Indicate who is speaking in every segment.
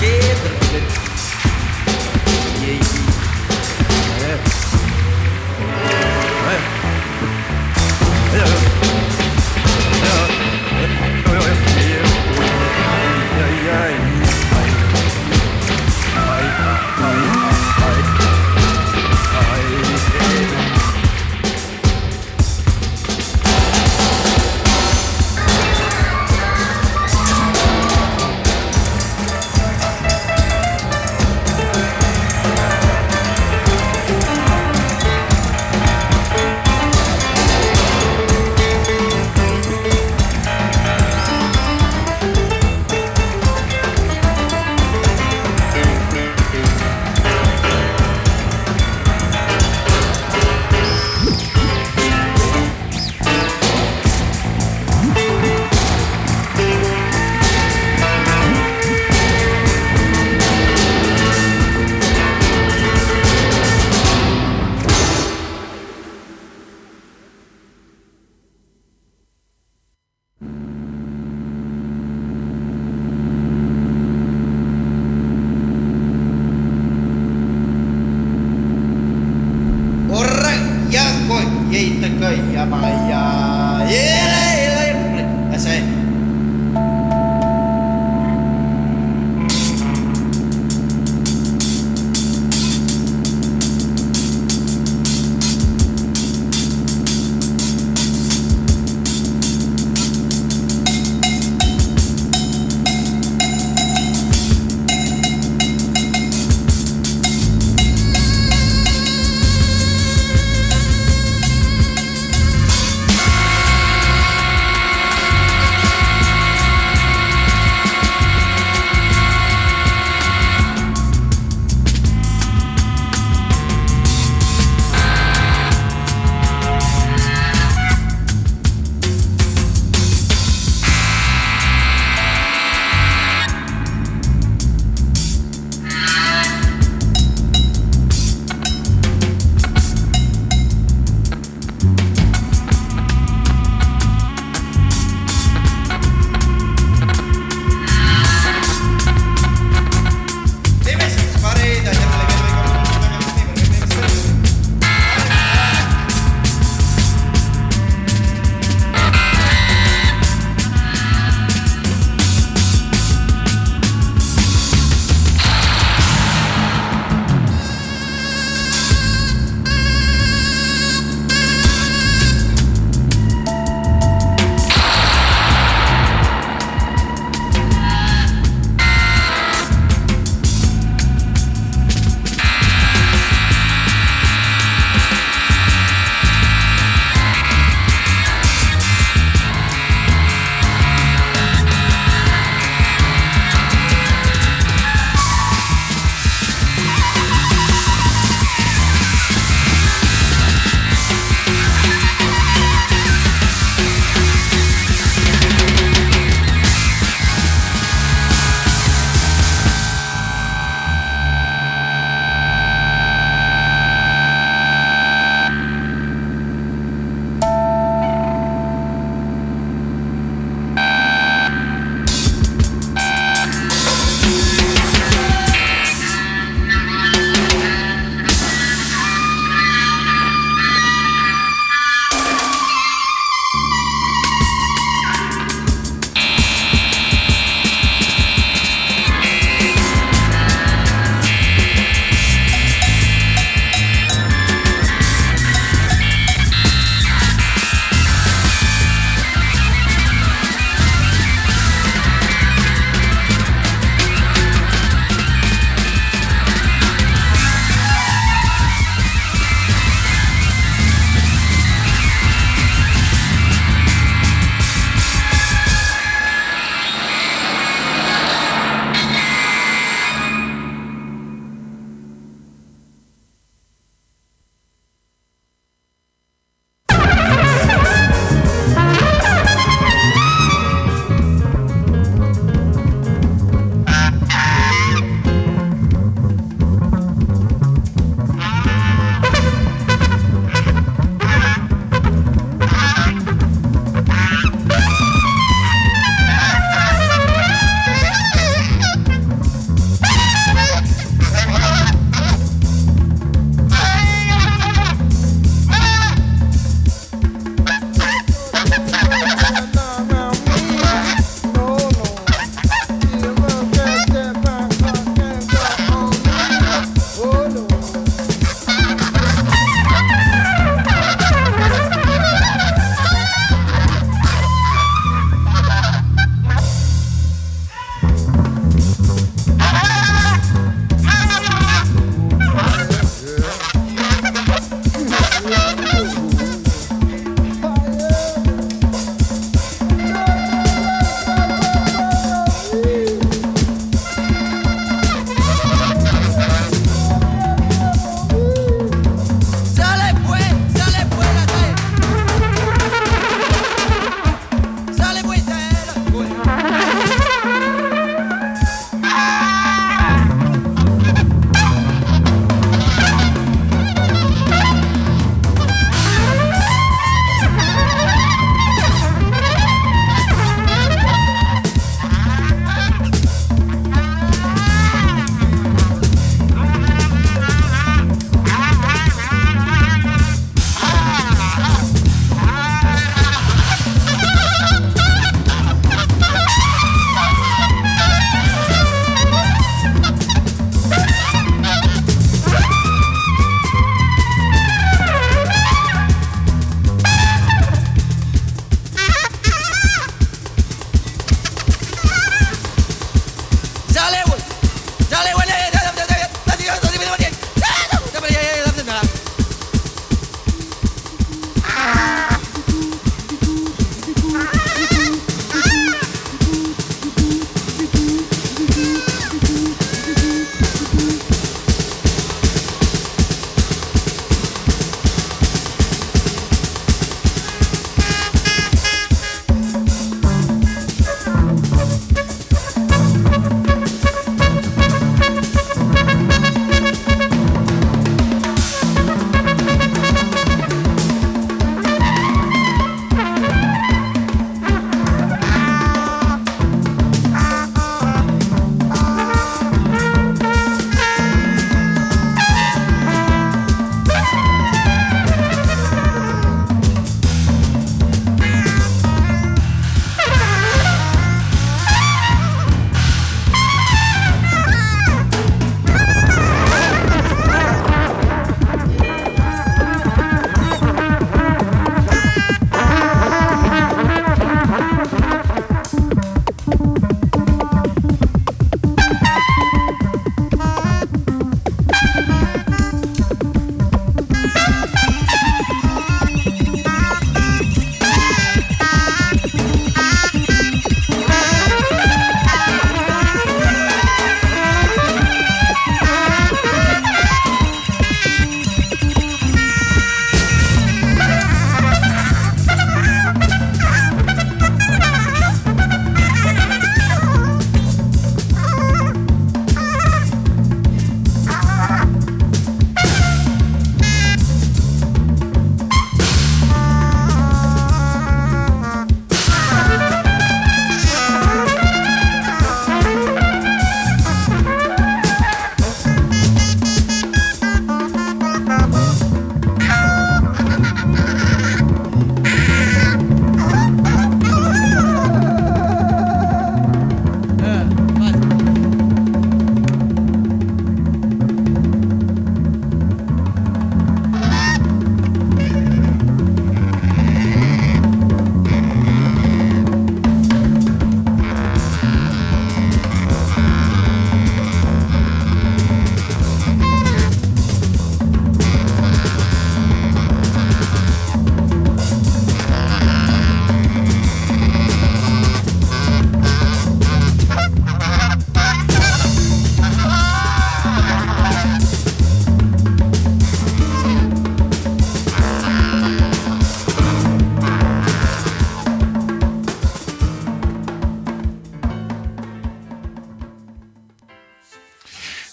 Speaker 1: together.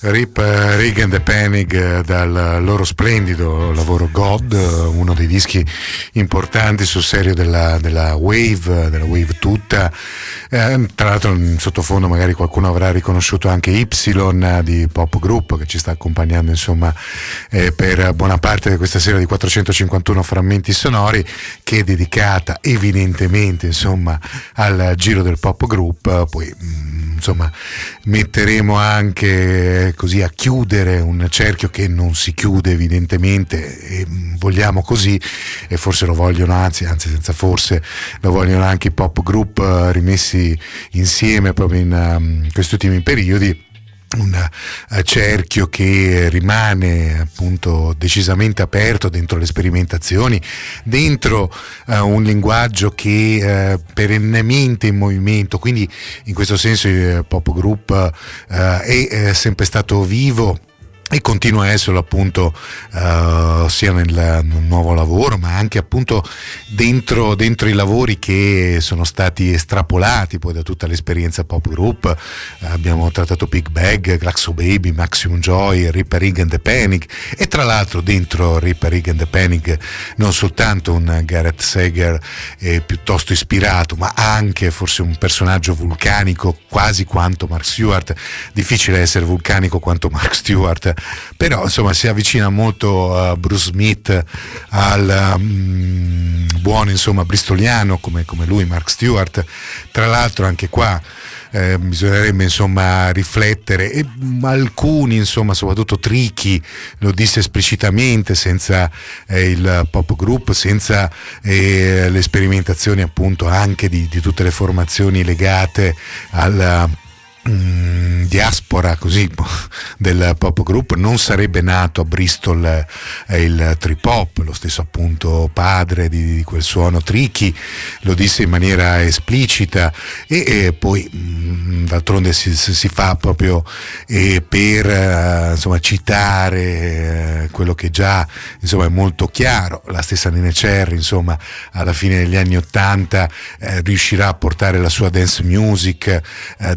Speaker 1: Rip Regan the Panic eh, dal loro splendido lavoro God, uno dei dischi importanti sul serio della, della Wave, della Wave tutta. Eh, tra l'altro in sottofondo magari qualcuno avrà riconosciuto anche Y di Pop Group che ci sta accompagnando insomma eh, per buona parte di questa serie di 451 frammenti sonori che è dedicata evidentemente insomma al giro del Pop Group. Poi mm, insomma metteremo anche così a chiudere un cerchio che non si chiude evidentemente e vogliamo così e forse lo vogliono anzi, anzi senza forse lo vogliono anche i pop group uh, rimessi insieme proprio in um, questi ultimi periodi un uh, cerchio che rimane appunto decisamente aperto dentro le sperimentazioni, dentro uh, un linguaggio che uh, perennemente in movimento, quindi in questo senso il pop group è sempre stato vivo e continua a esserlo appunto uh, sia nel, nuovo lavoro ma anche appunto dentro, dentro, i lavori che sono stati estrapolati poi da tutta l'esperienza pop group. Uh, abbiamo trattato Big Bag, Glaxo Baby, Maximum Joy, Ripper Rig and the Panic. E tra l'altro dentro Ripper Rig and the Panic non soltanto un Gareth Sager eh, piuttosto ispirato ma anche forse un personaggio vulcanico quasi quanto Mark Stewart. Difficile essere vulcanico quanto Mark Stewart però insomma si avvicina molto a Bruce Smith al um, buono insomma bristoliano come, come, lui Mark Stewart. Tra l'altro anche qua eh, bisognerebbe insomma riflettere. E alcuni insomma soprattutto Tricky lo disse esplicitamente senza eh, il pop group senza eh, le sperimentazioni appunto anche di, di tutte le formazioni legate al Mm, diaspora così del pop group non sarebbe nato a Bristol eh, il trip hop lo stesso appunto padre di, di quel suono tricky lo disse in maniera esplicita e, e poi mh, mm, d'altronde si, si, fa proprio eh, per eh, insomma, citare eh, quello che già insomma, è molto chiaro la stessa Nene Cherry insomma alla fine degli anni Ottanta eh, riuscirà a portare la sua dance music eh,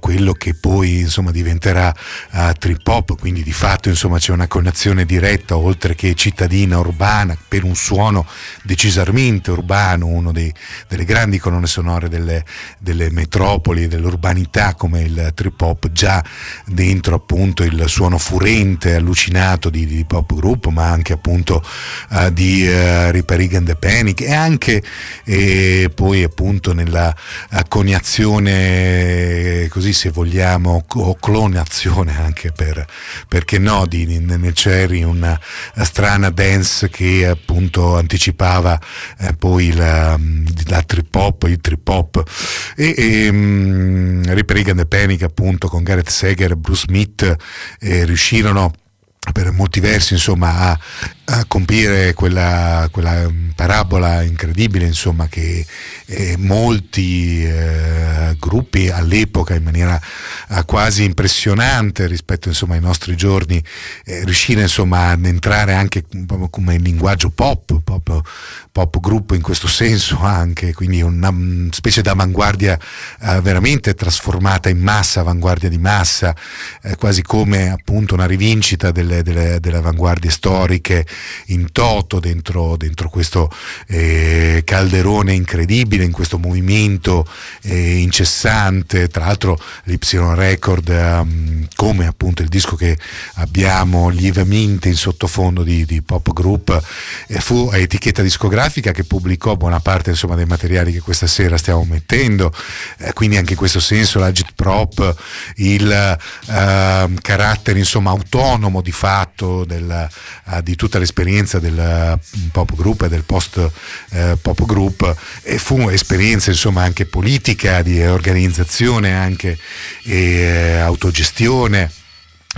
Speaker 1: quello che poi insomma, diventerà uh, trip hop, quindi di fatto insomma, c'è una connessione diretta oltre che cittadina urbana per un suono decisamente urbano, una delle grandi colonne sonore delle, delle metropoli, dell'urbanità come il trip hop, già dentro appunto il suono furente, allucinato di, di pop group, ma anche appunto uh, di uh, Ripper and the Panic. E anche eh, poi appunto nella coniazione così se vogliamo, o clonazione anche per, perché no, di Nene Cherry, una strana dance che appunto anticipava eh, poi la, la, trip hop, il trip hop e, e Rip Reagan e Panic appunto con Gareth Seger e Bruce Smith eh, riuscirono per molti versi insomma, a, a compiere quella, quella, parabola incredibile insomma, che eh, molti eh, gruppi all'epoca in maniera eh, quasi impressionante rispetto insomma, ai nostri giorni eh, riuscire insomma, ad entrare anche come linguaggio pop, pop, pop gruppo in questo senso anche, quindi una specie d'avanguardia eh, veramente trasformata in massa, avanguardia di massa, eh, quasi come appunto una rivincita del delle, delle, delle avanguardie storiche in toto dentro, dentro questo eh, calderone incredibile, in questo movimento eh, incessante, tra l'altro l'Ypsilon Record um, come appunto il disco che abbiamo lievemente in sottofondo di, di pop group eh, fu etichetta discografica che pubblicò buona parte insomma, dei materiali che questa sera stiamo mettendo, eh, quindi anche in questo senso l'agit prop, il uh, carattere insomma autonomo di fatto del, uh, di tutta l'esperienza del uh, pop group e del post uh, pop group e fu esperienza insomma anche politica, di organizzazione anche e autogestione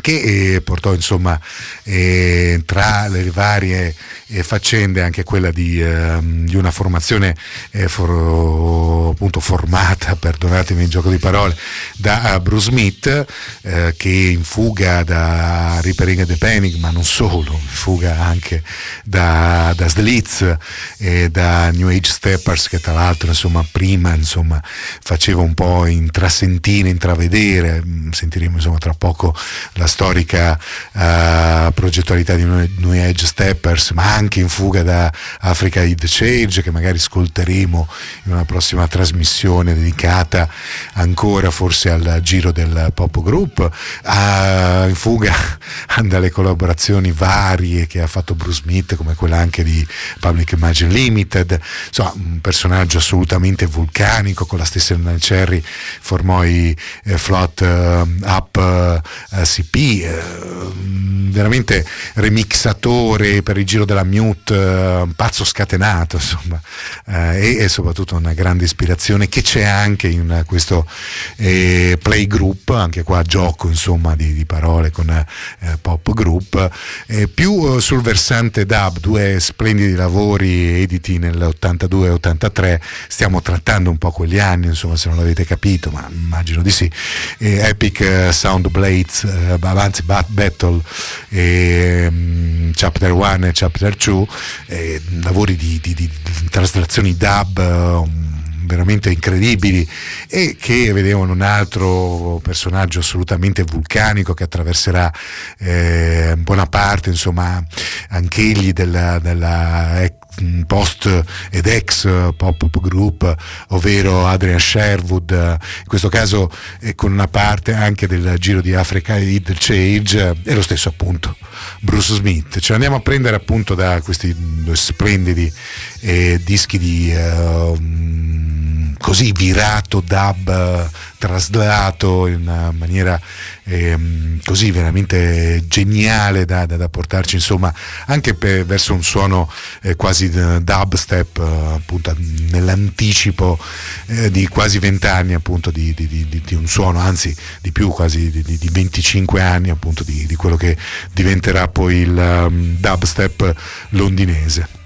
Speaker 1: che eh, portò insomma eh, tra le varie eh, faccende anche quella di, ehm, di una formazione eh, for, appunto formata, perdonatemi il gioco di parole, da Bruce Smith eh, che in fuga da Reapering and the Panic, ma non solo, in fuga anche da, da Slitz e da New Age Steppers che tra l'altro insomma prima insomma faceva un po' intrasentire, intravedere, mm, sentiremo insomma tra poco la storica uh, progettualità di New Age Steppers, ma anche in fuga da Africa Id Change, che magari ascolteremo in una prossima trasmissione dedicata ancora forse al giro del pop group, uh, in fuga dalle collaborazioni varie che ha fatto Bruce Smith, come quella anche di Public Imagine Limited, insomma un personaggio assolutamente vulcanico, con la stessa Nana Cherry formò i eh, Float uh, Up uh, CP, Ehm, veramente remixatore per il giro della mute, un eh, pazzo scatenato, insomma, eh, e, e, soprattutto una grande ispirazione che c'è anche in questo eh, playgroup, anche qua gioco insomma di, di parole con eh, pop group, eh, più sul versante dub, due splendidi lavori editi nell'82 83, stiamo trattando un po' quegli anni, insomma se non l'avete capito, ma immagino di sì, Epic Sound Blades, avanzi Battle, um, Chapter 1 e Chapter 2, eh, lavori di, di, di, di traslazioni dub um, veramente incredibili e che vedevano un altro personaggio assolutamente vulcanico che attraverserà eh, buona parte, insomma, anch'egli della, della post ed ex pop group, ovvero Adrian Sherwood, in questo caso con una parte anche del Giro di Africa e del Change, e lo stesso appunto Bruce Smith. Ce l'andiamo a prendere appunto da questi due splendidi eh, dischi di... Uh, così virato dub traslato in una maniera ehm, così veramente geniale da, da, da portarci insomma anche per, verso un suono eh, quasi dubstep eh, appunto nell'anticipo eh, di quasi vent'anni appunto di, di, di, di, un suono anzi di più quasi di, 25 anni appunto di, quello che diventerà poi il um, dubstep londinese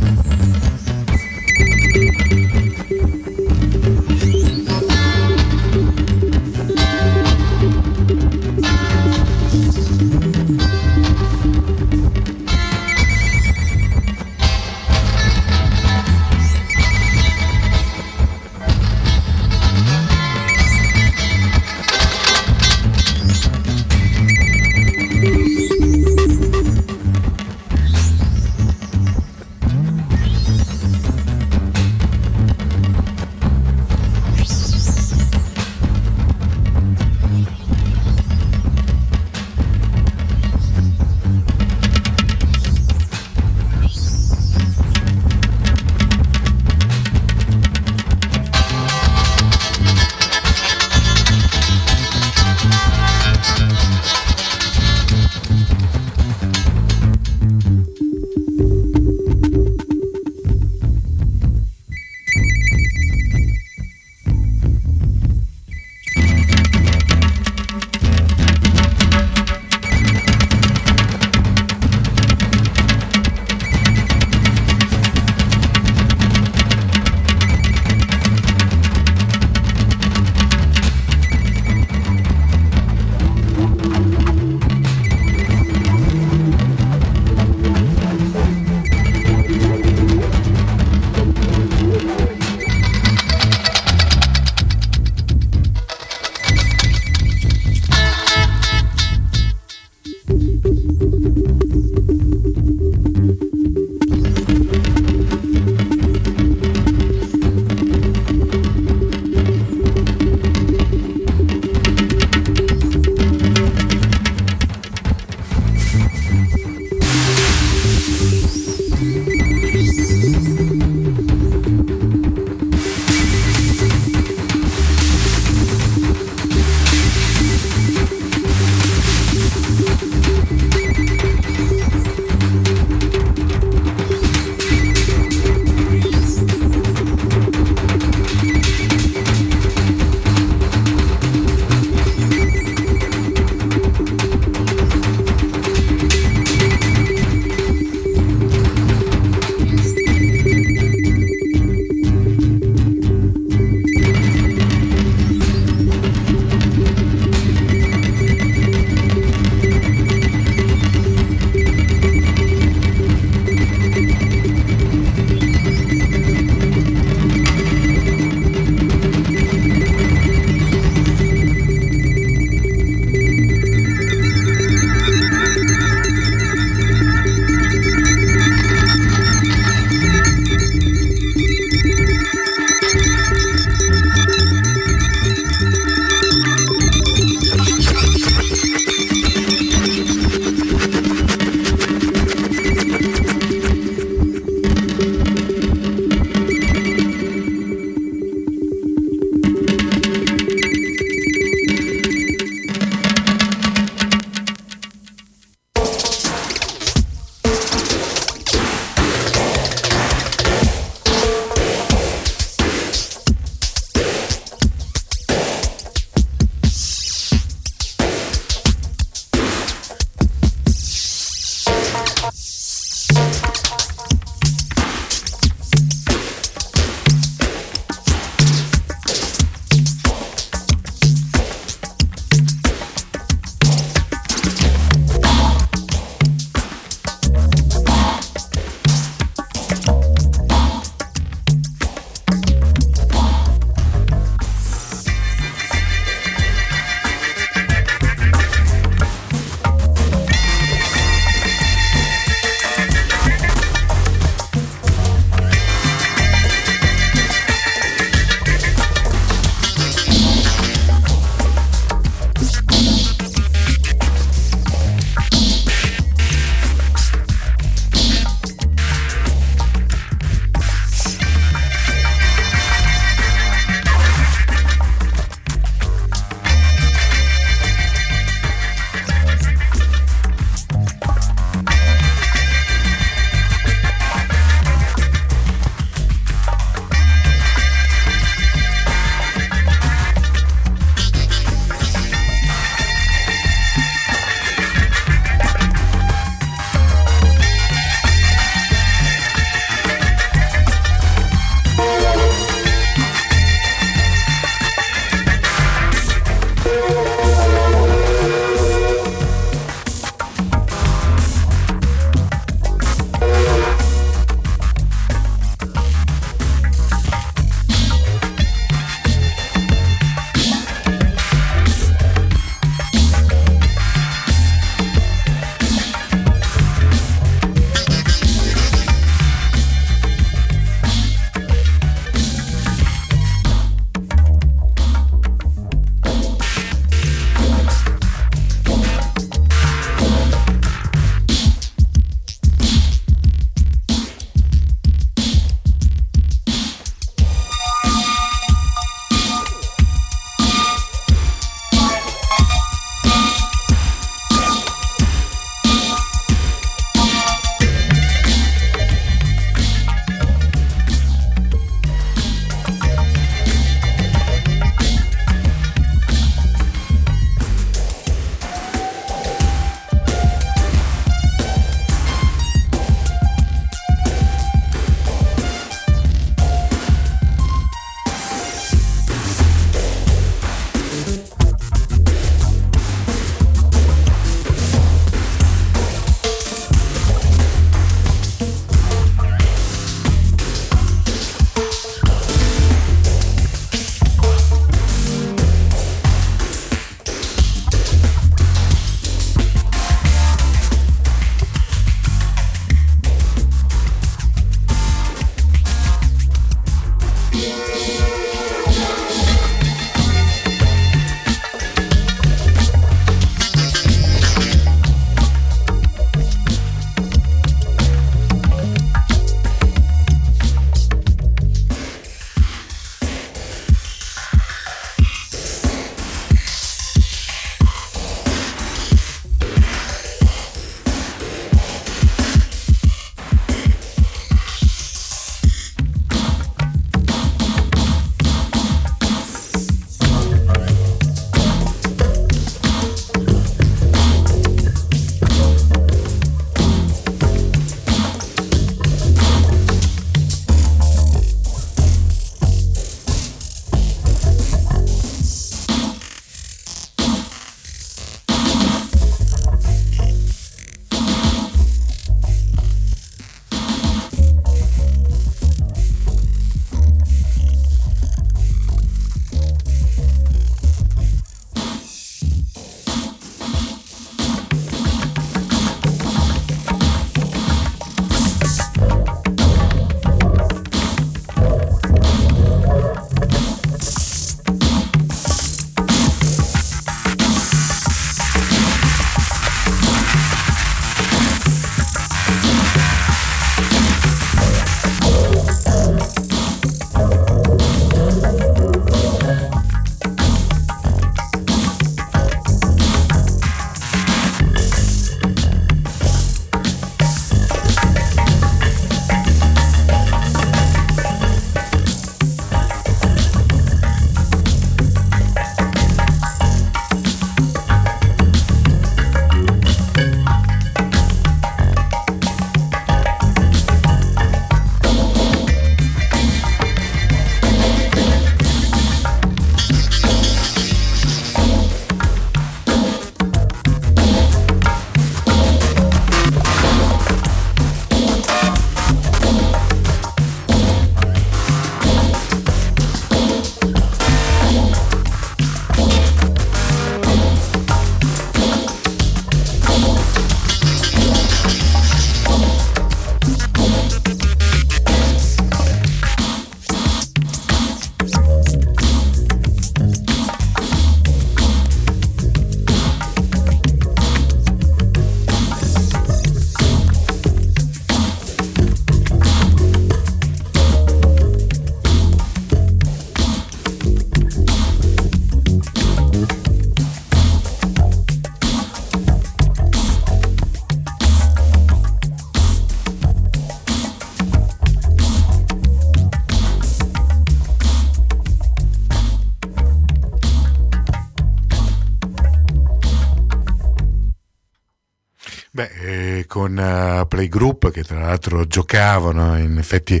Speaker 1: che tra l'altro giocavano, in effetti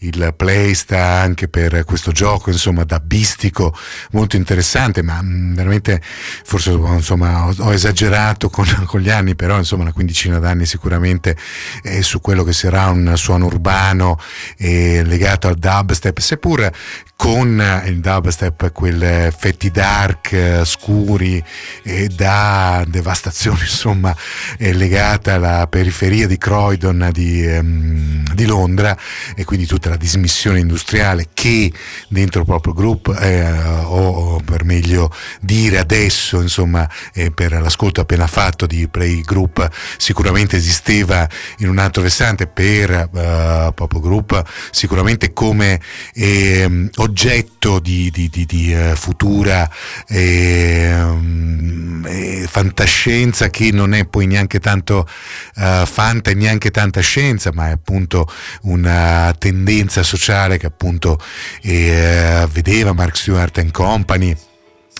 Speaker 1: il play sta anche per questo gioco, insomma, dabbistico, molto interessante, ma mh, mm, veramente forse insomma, ho, ho esagerato con, con, gli anni, però insomma una quindicina d'anni sicuramente eh, su quello che sarà un suono urbano eh, legato al dubstep, seppur con il dubstep quel effetti dark, scuri e da devastazione insomma legata alla periferia di Croydon di, um, di, Londra e quindi tutta la dismissione industriale che dentro proprio il gruppo eh, o, per meglio dire adesso insomma eh, per l'ascolto appena fatto di Play Group sicuramente esisteva in un altro versante per uh, Pop Group sicuramente come eh, oggetto di, di, di, uh, futura ehm, eh, fantascienza che non è poi neanche tanto uh, fanta e neanche tanta scienza, ma è appunto una tendenza sociale che appunto eh, vedeva Mark Stewart and Company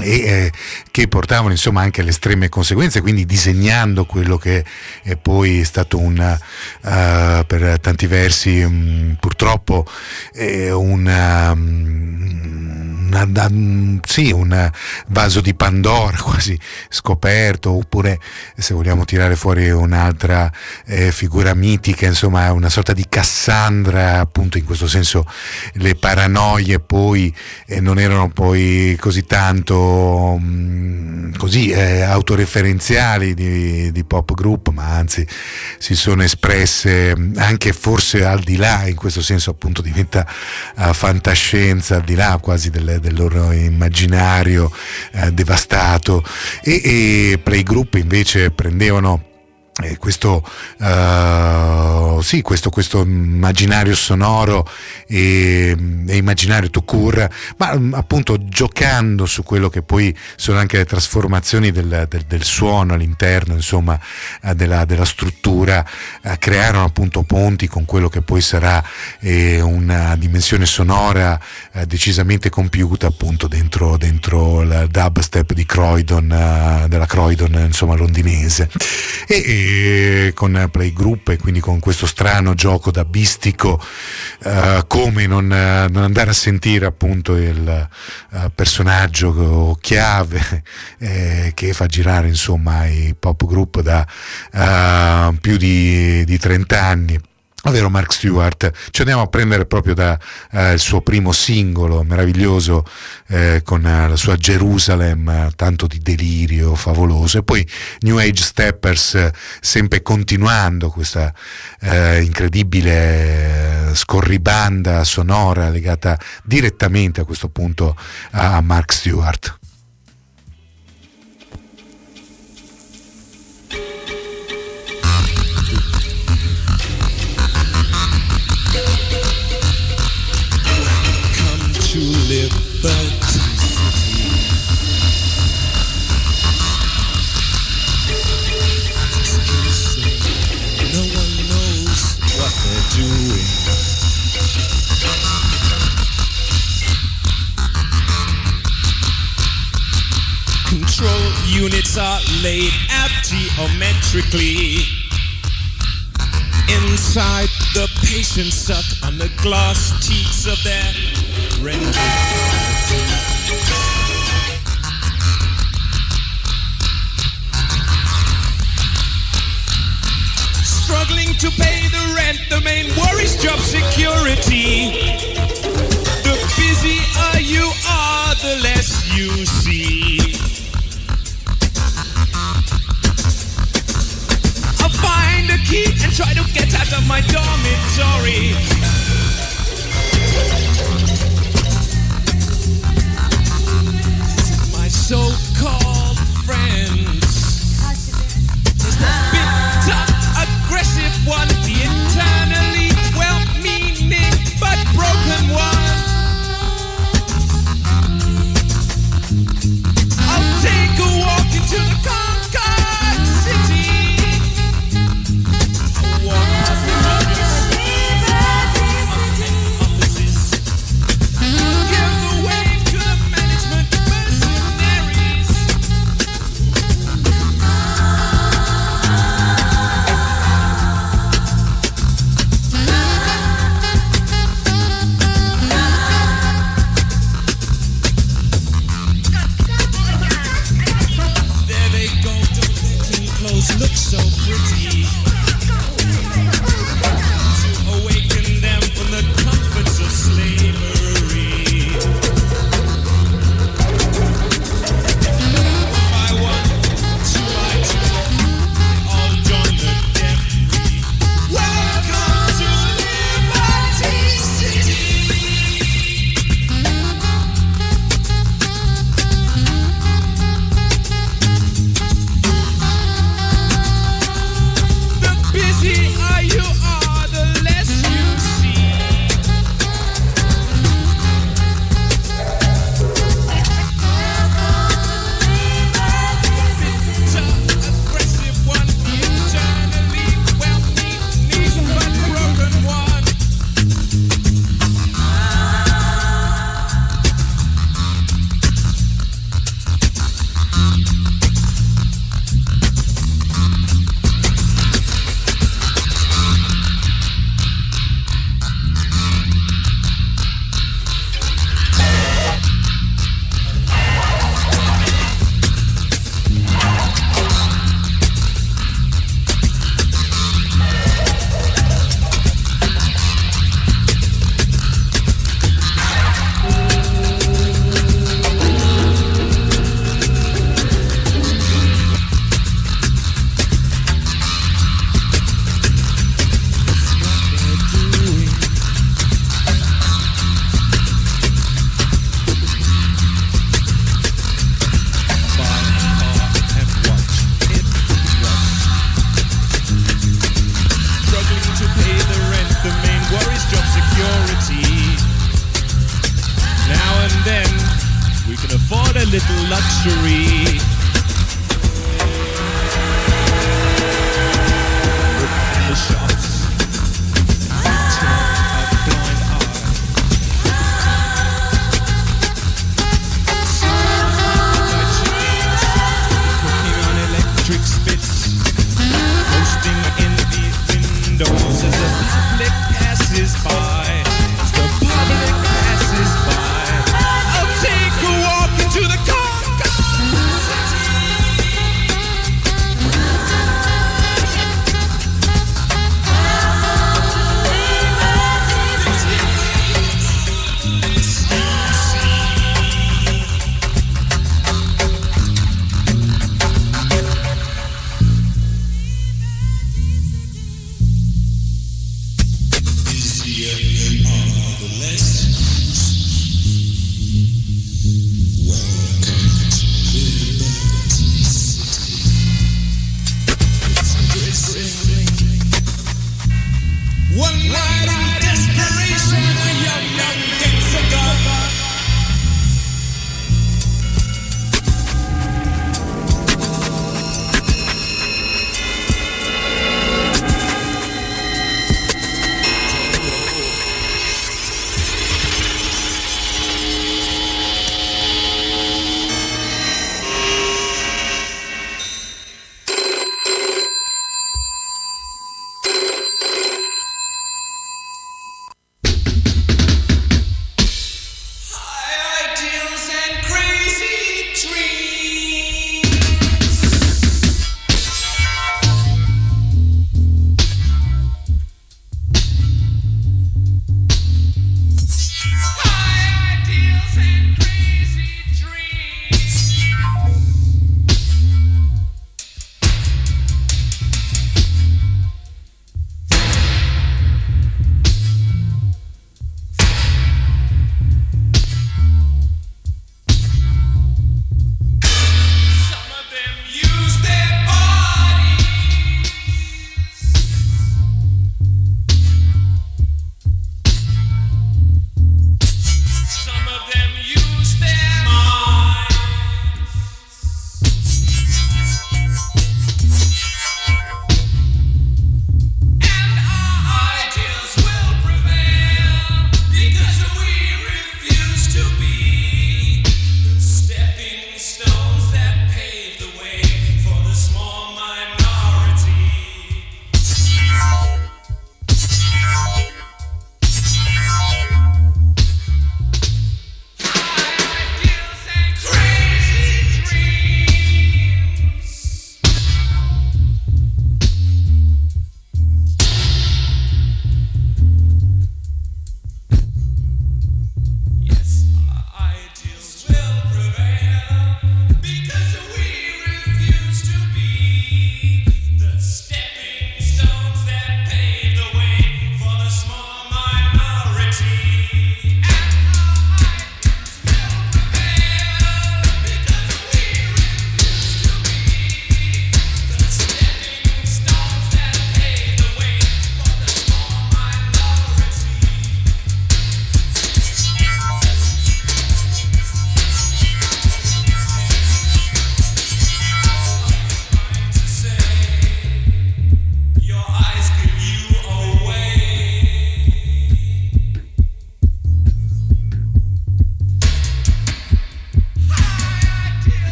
Speaker 1: e eh, che portavano insomma anche alle estreme conseguenze, quindi disegnando quello che è poi stato un, uh, per tanti versi um, purtroppo eh, un, um, una, sì, un vaso di Pandora quasi scoperto, oppure se vogliamo tirare fuori un'altra eh, figura mitica, insomma una sorta di Cassandra, appunto in questo senso le paranoie poi eh, non erano poi così tanto Mm, così eh, autoreferenziali di, di, pop group, ma anzi si sono espresse anche forse al di là, in questo senso appunto diventa uh, fantascienza, al di là quasi del, del loro immaginario uh, devastato. E, e playgroup invece prendevano eh, questo, uh, sì, questo, questo, immaginario sonoro e, e immaginario to cure, ma um, appunto giocando su quello che poi sono anche le trasformazioni del, del, del suono all'interno insomma, uh, della, della, struttura, uh, crearono appunto ponti con quello che poi sarà eh, una dimensione sonora decisamente compiuta appunto dentro, dentro il dubstep di Croydon, della Croydon insomma londinese. E, e con Playgroup e quindi con questo strano gioco da bistico, uh, come non, uh, non, andare a sentire appunto il uh, personaggio chiave eh, che fa girare insomma i pop group da più di, di 30 anni ovvero Mark Stewart. Ci andiamo a prendere proprio dal eh, suo primo singolo meraviglioso eh, con eh, la sua Jerusalem, tanto di delirio favoloso, e poi New Age Steppers, sempre continuando questa eh, incredibile eh, scorribanda sonora legata direttamente a questo punto a Mark Stewart.
Speaker 2: Laid out geometrically. Inside, the patients suck on the glass teeth of their rental. Struggling to pay the rent, the main worry's job security. The busier you are, the less you see. Find a key and try to get out of my dormitory. My so-called friends. There's the bitter, aggressive one, the eternally well-meaning but broken one.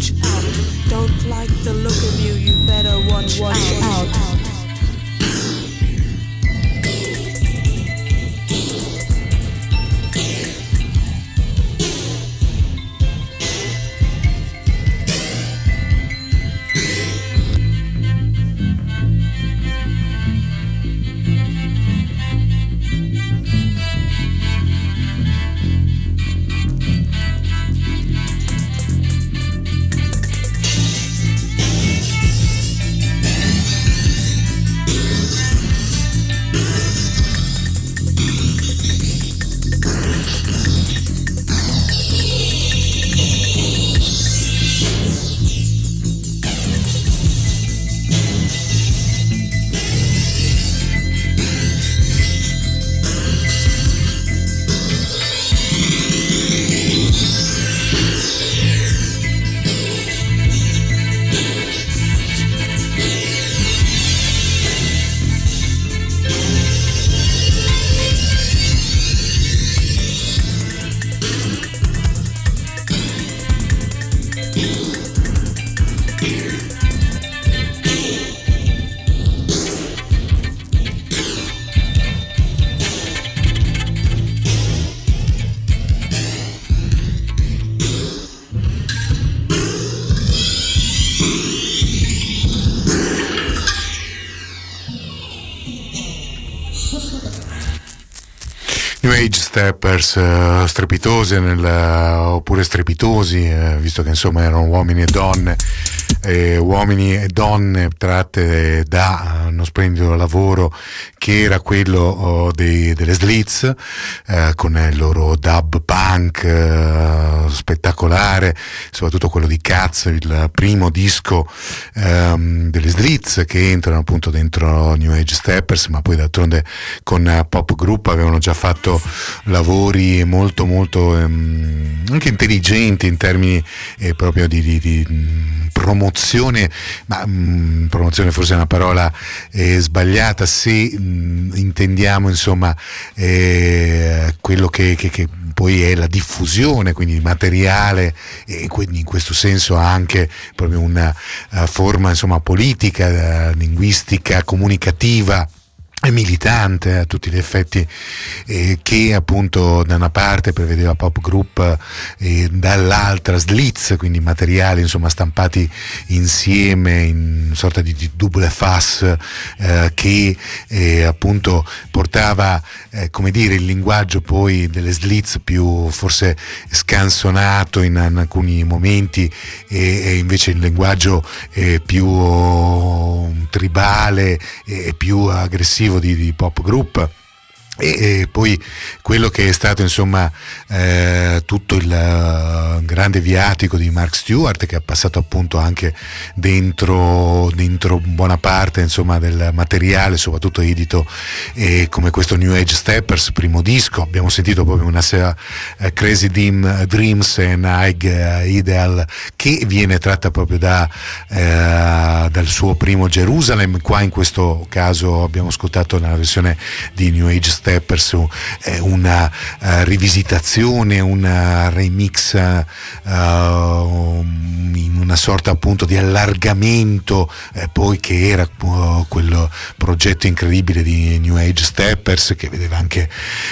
Speaker 3: Watch out. Don't like the look of you, you better watch, out.
Speaker 1: New Steppers uh, strepitose nel, uh, oppure strepitosi, uh, visto che insomma erano uomini e donne, eh, uomini e donne tratte da uno splendido lavoro che era quello oh, dei, delle Slits, con il loro dub punk spettacolare, soprattutto quello di Cats, il primo disco um, delle Slits che entrano appunto dentro New Age Steppers, ma poi d'altronde con Pop Group avevano già fatto lavori molto molto ehm, anche intelligenti in termini eh, proprio di, di, di promozione, ma mh, promozione forse è una parola eh, sbagliata se mh, intendiamo insomma eh, quello che, che, che poi è la diffusione quindi di materiale e quindi in questo senso anche proprio una uh, forma insomma politica, uh, linguistica, comunicativa militante a tutti gli effetti eh, che appunto da una parte prevedeva pop group eh, dall'altra slitz quindi materiali insomma stampati insieme in sorta di, di double face eh, che eh, appunto portava eh, come dire il linguaggio poi delle slitz più forse scansonato in, in alcuni momenti e, e, invece il linguaggio eh, più tribale e più aggressivo di, di pop group e, poi quello che è stato insomma eh, tutto il uh, grande viatico di Mark Stewart che ha passato appunto anche dentro, dentro buona parte insomma del materiale soprattutto edito eh, come questo New Age Steppers primo disco. Abbiamo sentito proprio una sera uh, Crazy Dim, Dreams and High uh, Ideal che viene tratta proprio da, dal suo primo Jerusalem qua in questo caso abbiamo ascoltato nella versione di New Age Steppers Peppers è una uh, rivisitazione, un remix uh, in una sorta appunto di allargamento eh, poi che era uh, quel progetto incredibile di New Age Steppers che vedeva anche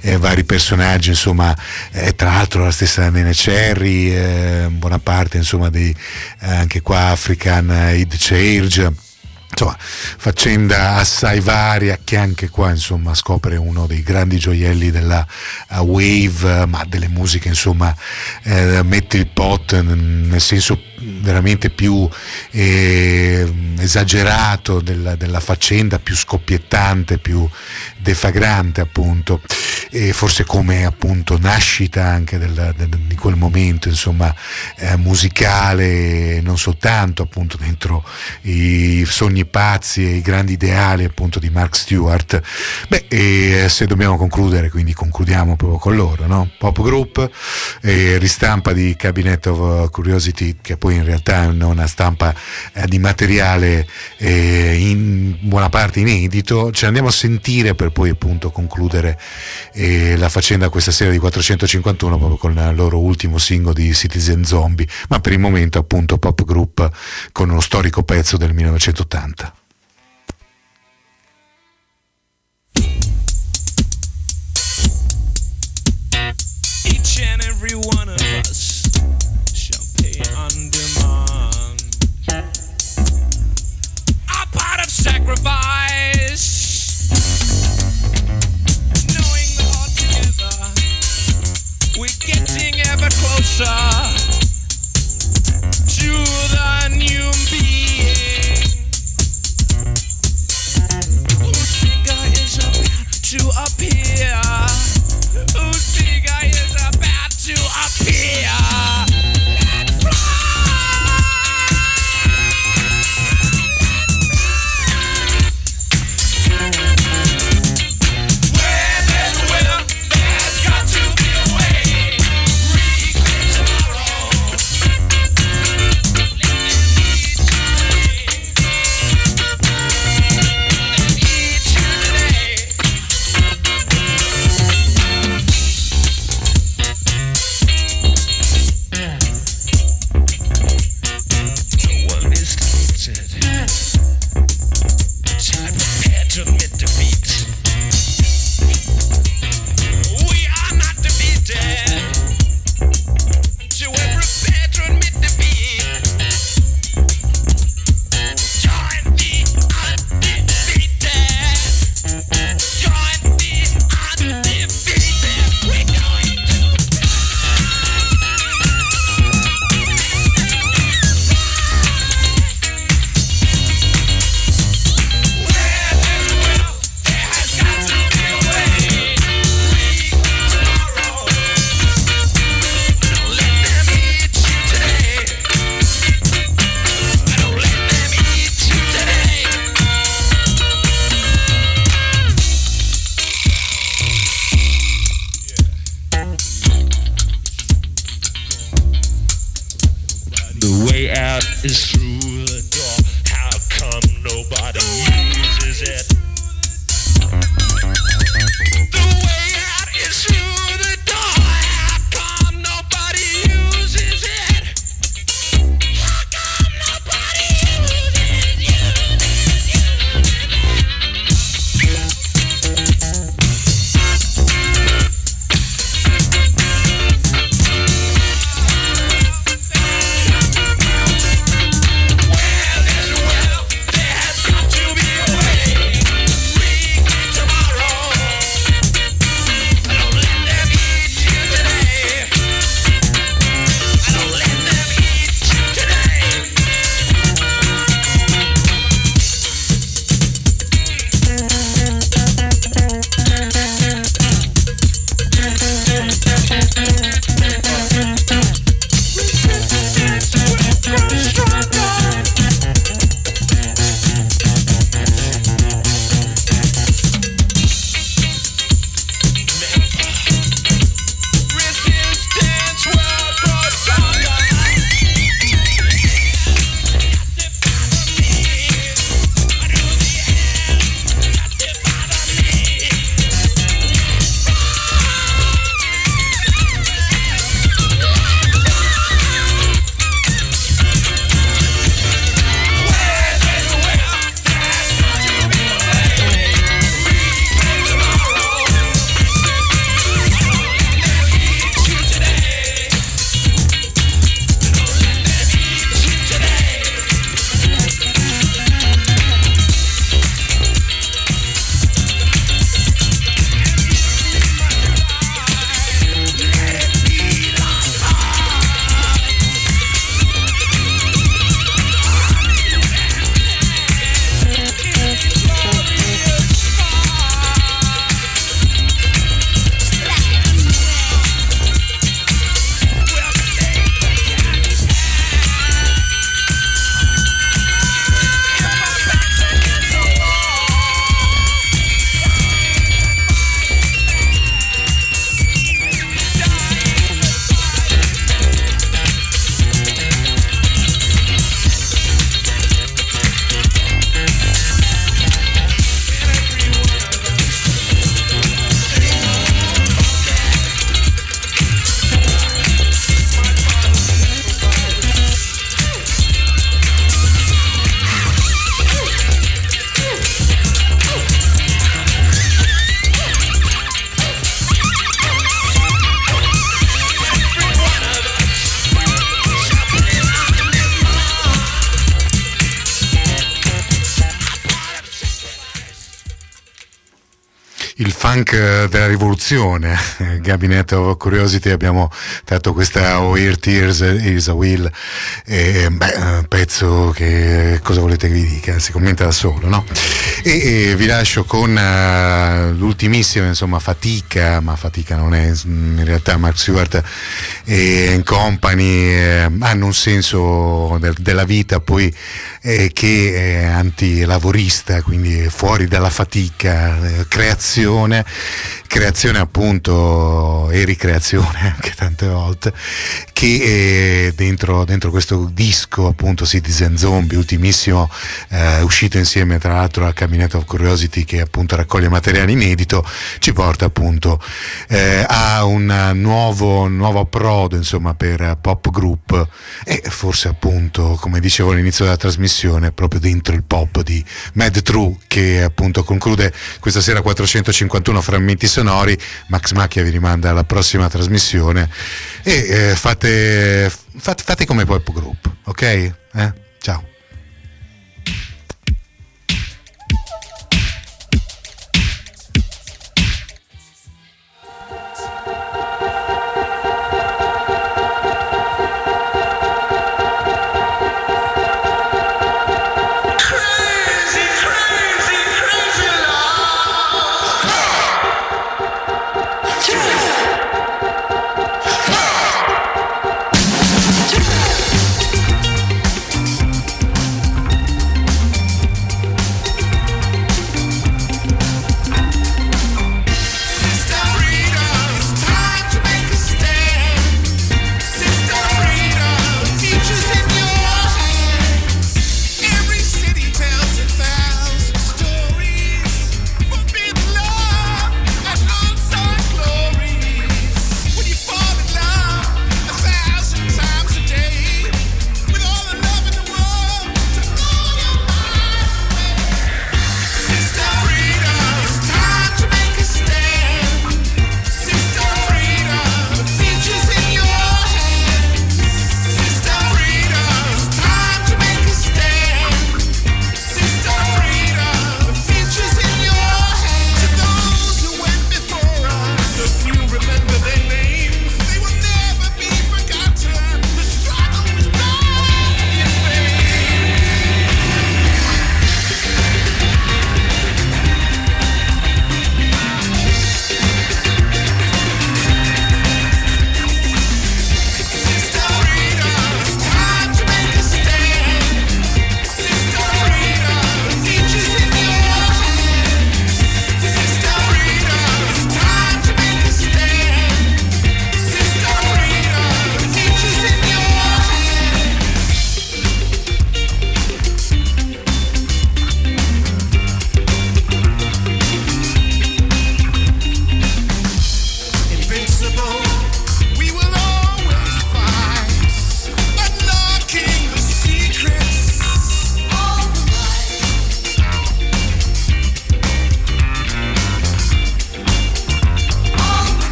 Speaker 1: eh, vari personaggi insomma eh, tra l'altro la stessa Nene Cherry buona parte insomma di anche qua African Head Change insomma, faccenda assai varia che anche qua insomma scopre uno dei grandi gioielli della uh, wave ma delle musiche insomma eh, mette il pot nel senso veramente più eh, esagerato della, della, faccenda, più scoppiettante, più deflagrante appunto, e forse come appunto nascita anche del, del, di quel momento insomma eh, musicale, non soltanto appunto dentro i sogni pazzi e i grandi ideali appunto di Mark Stewart. Beh, e se dobbiamo concludere, quindi concludiamo proprio con loro, no? Pop Group, eh, ristampa di Cabinet of Curiosity che poi in realtà è una stampa eh, di materiale eh, in buona parte inedito, ce l'andiamo a sentire per poi appunto concludere eh, la faccenda questa sera di 451 proprio con il loro ultimo singolo di Citizen Zombie, ma per il momento appunto pop group con uno storico pezzo del 1980.
Speaker 2: to
Speaker 4: appear. guy is
Speaker 2: about to appear. Rivoluzione, Gabinetto of Curiosity, abbiamo tratto questa Oh Here Tears is a Will, e, beh, un pezzo che cosa volete che vi dica, si commenta da solo, no? E, e vi lascio con uh, l'ultimissima, insomma, fatica, ma fatica non è, in realtà Mark Stewart e Company eh, hanno un senso del, della vita poi eh, che è antilavorista, quindi fuori dalla fatica, eh, creazione, creazione appunto e ricreazione anche tante volte, che eh, dentro, dentro, questo disco appunto Citizen Zombie, ultimissimo eh, uscito insieme tra l'altro a Cabinet of Curiosity che appunto raccoglie materiale inedito, ci porta appunto eh, a un nuovo, nuovo approdo insomma per pop group. E forse appunto come dicevo all'inizio della trasmissione proprio dentro il pop di Mad True che appunto conclude questa sera 451 frammenti sonori Max Macchia vi rimanda alla prossima trasmissione e eh, fate, fate, fate come pop group ok? Eh? ciao